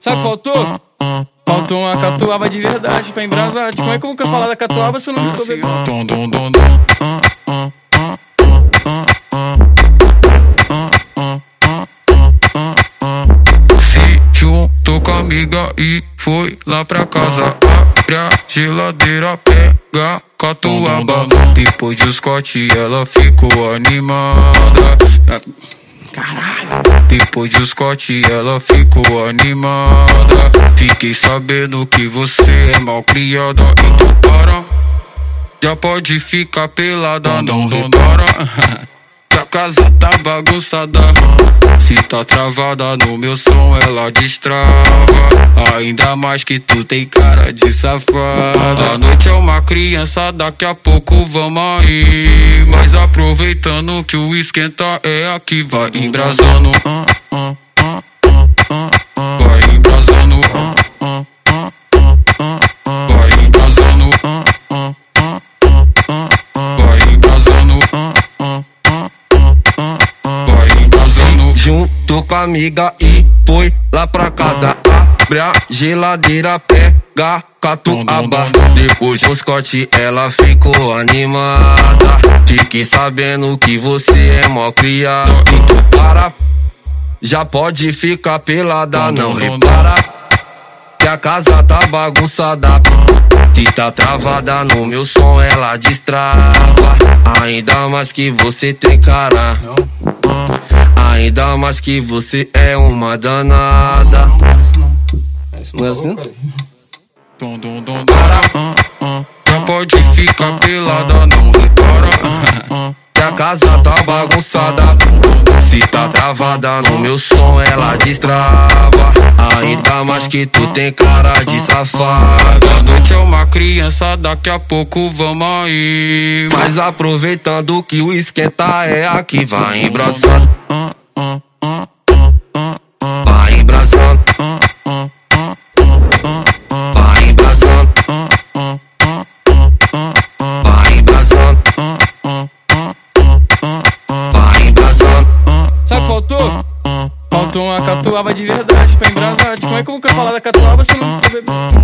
Sabe o que faltou? Faltou uma catuaba de verdade pra embrasar. Como é que eu vou falar da catuaba se eu não tô bebendo? Dom, dom, dom, Se juntou com a amiga e foi lá pra casa. Abre a geladeira, pega catuaba. Depois de Scott, ela ficou animada. Caralho. Depois de Scott, ela ficou animada. Fiquei sabendo que você é mal criada. Então para. Já pode ficar pelada, não repara. Que a casa tá bagunçada. Se tá travada no meu som, ela destrava. Ainda mais que tu tem cara de safada. A noite criança, daqui a pouco vamos aí. Mas aproveitando que o esquenta é aqui, vai embrasando. Vai embrasando. Vai embrasando. Vai embrasando. Vai embrasando. Junto com a amiga e foi lá pra casa. Abre a geladeira, pega catuaba. Depois do Scott, ela ficou animada. Fiquei sabendo que você é mó criado. Então para, já pode ficar pelada, não repara. Que a casa tá bagunçada. Se tá travada no meu som, ela destrava. Ainda mais que você tem cara. Ainda mais que você é uma danada. Não era assim? Dom, dom, dom, para. Já pode ficar pelada, não repara. Que a casa tá bagunçada. Se tá travada no meu som, ela destrava. Ainda mais que tu tem cara de safada. A noite é uma criança, daqui a pouco vamos aí. Mas aproveitando que o esquenta é aqui, vai embraçando. Faltou? Faltou uma catuaba de verdade pra embrasar. Como é que eu vou falar da catuaba se não?